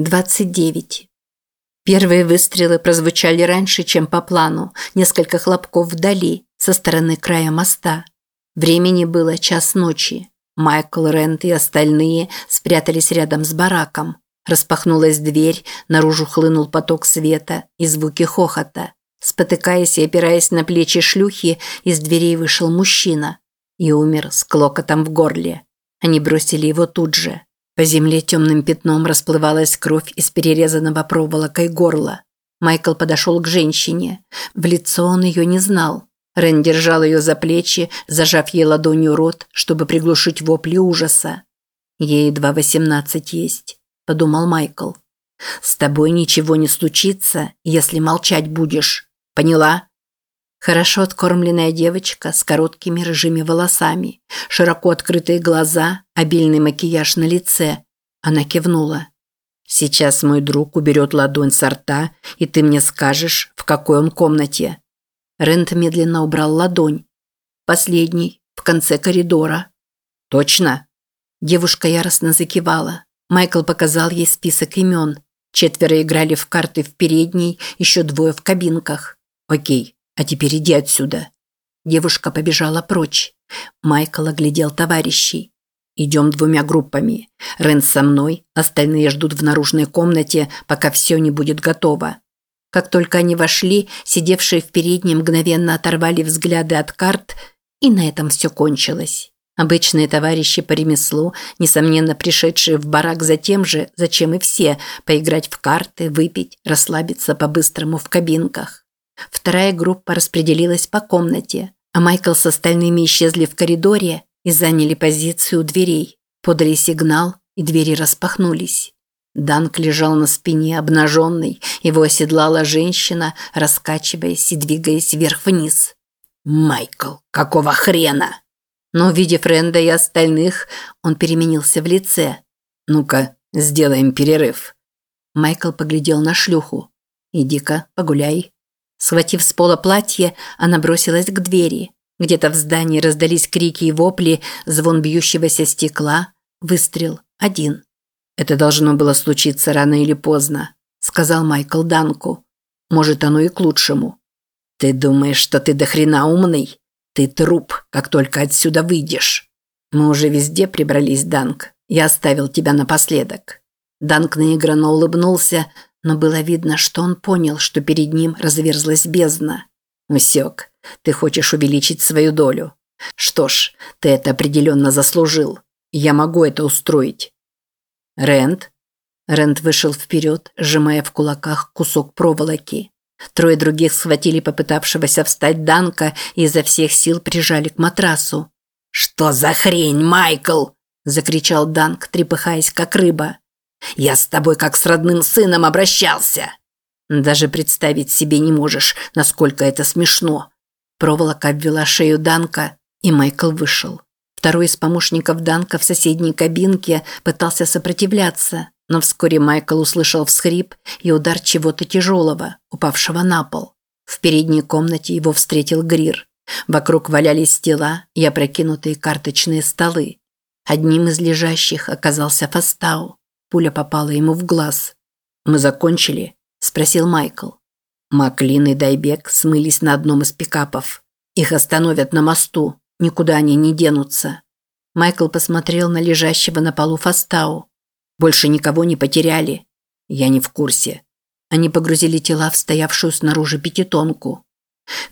29. Первые выстрелы прозвучали раньше, чем по плану, несколько хлопков вдали, со стороны края моста. Времени было час ночи. Майкл, Рент и остальные спрятались рядом с бараком. Распахнулась дверь, наружу хлынул поток света и звуки хохота. Спотыкаясь и опираясь на плечи шлюхи, из дверей вышел мужчина и умер с клокотом в горле. Они бросили его тут же. По земле темным пятном расплывалась кровь из перерезанного проволокой горла. Майкл подошел к женщине. В лицо он ее не знал. Рен держал ее за плечи, зажав ей ладонью рот, чтобы приглушить вопли ужаса. «Ей едва восемнадцать есть», – подумал Майкл. «С тобой ничего не случится, если молчать будешь. Поняла?» Хорошо откормленная девочка с короткими рыжими волосами, широко открытые глаза, обильный макияж на лице. Она кивнула. «Сейчас мой друг уберет ладонь со рта, и ты мне скажешь, в какой он комнате». Рент медленно убрал ладонь. «Последний, в конце коридора». «Точно?» Девушка яростно закивала. Майкл показал ей список имен. Четверо играли в карты в передней, еще двое в кабинках. «Окей, а теперь иди отсюда». Девушка побежала прочь. Майкл оглядел товарищей. «Идем двумя группами. Рен со мной, остальные ждут в наружной комнате, пока все не будет готово». Как только они вошли, сидевшие в переднем мгновенно оторвали взгляды от карт, и на этом все кончилось. Обычные товарищи по ремеслу, несомненно пришедшие в барак за тем же, зачем и все, поиграть в карты, выпить, расслабиться по-быстрому в кабинках. Вторая группа распределилась по комнате, а Майкл с остальными исчезли в коридоре и заняли позицию у дверей. Подали сигнал, и двери распахнулись. Данк лежал на спине, обнаженный, его оседлала женщина, раскачиваясь и двигаясь вверх-вниз. «Майкл, какого хрена?» Но, увидев Ренда и остальных, он переменился в лице. «Ну-ка, сделаем перерыв». Майкл поглядел на шлюху. «Иди-ка, погуляй». Схватив с пола платье, она бросилась к двери. Где-то в здании раздались крики и вопли, звон бьющегося стекла, выстрел один. «Это должно было случиться рано или поздно», – сказал Майкл Данку. «Может, оно и к лучшему». «Ты думаешь, что ты дохрена умный? Ты труп, как только отсюда выйдешь». «Мы уже везде прибрались, Данк. Я оставил тебя напоследок». Данк наигранно улыбнулся, но было видно, что он понял, что перед ним разверзлась бездна. «Усек, ты хочешь увеличить свою долю. Что ж, ты это определенно заслужил. Я могу это устроить». «Рент?» Рент вышел вперед, сжимая в кулаках кусок проволоки. Трое других схватили попытавшегося встать Данка и изо всех сил прижали к матрасу. «Что за хрень, Майкл?» – закричал Данк, трепыхаясь как рыба. Я с тобой как с родным сыном обращался. Даже представить себе не можешь, насколько это смешно. Проволока обвела шею Данка, и Майкл вышел. Второй из помощников Данка в соседней кабинке пытался сопротивляться, но вскоре Майкл услышал всхрип и удар чего-то тяжелого, упавшего на пол. В передней комнате его встретил Грир. Вокруг валялись тела и опрокинутые карточные столы. Одним из лежащих оказался Фастау. Пуля попала ему в глаз. «Мы закончили?» – спросил Майкл. Маклин и Дайбек смылись на одном из пикапов. Их остановят на мосту, никуда они не денутся. Майкл посмотрел на лежащего на полу Фастау. Больше никого не потеряли. Я не в курсе. Они погрузили тела в стоявшую снаружи пятитонку.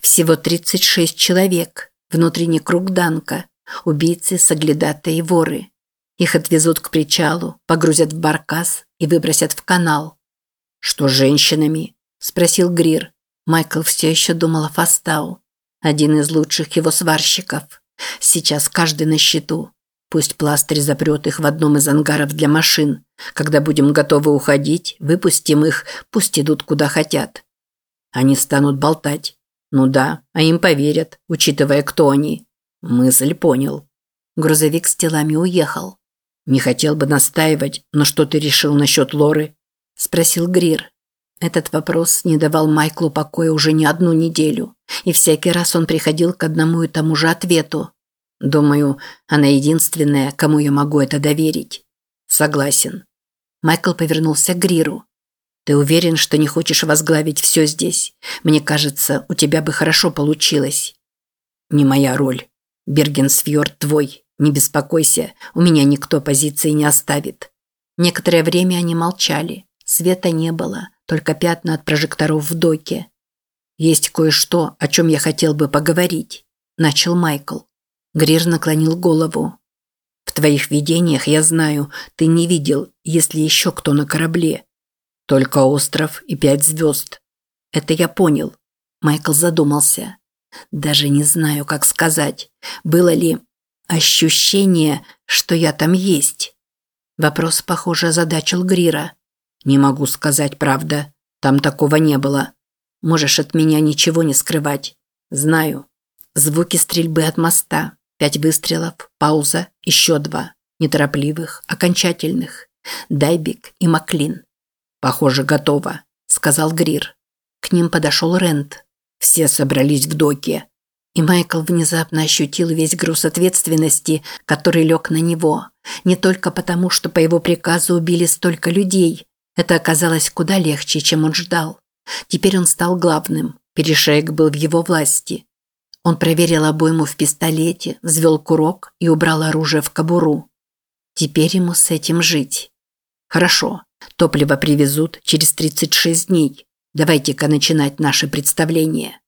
Всего 36 человек. Внутренний круг Данка. Убийцы, соглядатые и воры. Их отвезут к причалу, погрузят в баркас и выбросят в канал. «Что с женщинами?» – спросил Грир. Майкл все еще думал о Фастау. Один из лучших его сварщиков. Сейчас каждый на счету. Пусть пластырь запрет их в одном из ангаров для машин. Когда будем готовы уходить, выпустим их, пусть идут куда хотят. Они станут болтать. Ну да, а им поверят, учитывая, кто они. Мысль понял. Грузовик с телами уехал. «Не хотел бы настаивать, но что ты решил насчет Лоры?» – спросил Грир. Этот вопрос не давал Майклу покоя уже не одну неделю, и всякий раз он приходил к одному и тому же ответу. «Думаю, она единственная, кому я могу это доверить». «Согласен». Майкл повернулся к Гриру. «Ты уверен, что не хочешь возглавить все здесь? Мне кажется, у тебя бы хорошо получилось». «Не моя роль. Бергенсфьорд твой. Не беспокойся, у меня никто позиции не оставит». Некоторое время они молчали. Света не было, только пятна от прожекторов в доке. «Есть кое-что, о чем я хотел бы поговорить», – начал Майкл. Грир наклонил голову. «В твоих видениях, я знаю, ты не видел, есть ли еще кто на корабле. Только остров и пять звезд. Это я понял». Майкл задумался. «Даже не знаю, как сказать. Было ли ощущение, что я там есть?» Вопрос, похоже, озадачил Грира. «Не могу сказать, правда. Там такого не было. Можешь от меня ничего не скрывать. Знаю. Звуки стрельбы от моста. Пять выстрелов, пауза, еще два. Неторопливых, окончательных. Дайбик и Маклин. «Похоже, готово», – сказал Грир. К ним подошел Рент. Все собрались в доке. И Майкл внезапно ощутил весь груз ответственности, который лег на него. Не только потому, что по его приказу убили столько людей. Это оказалось куда легче, чем он ждал. Теперь он стал главным. Перешеек был в его власти. Он проверил обойму в пистолете, взвел курок и убрал оружие в кобуру. Теперь ему с этим жить. Хорошо, топливо привезут через 36 дней. Давайте-ка начинать наше представление.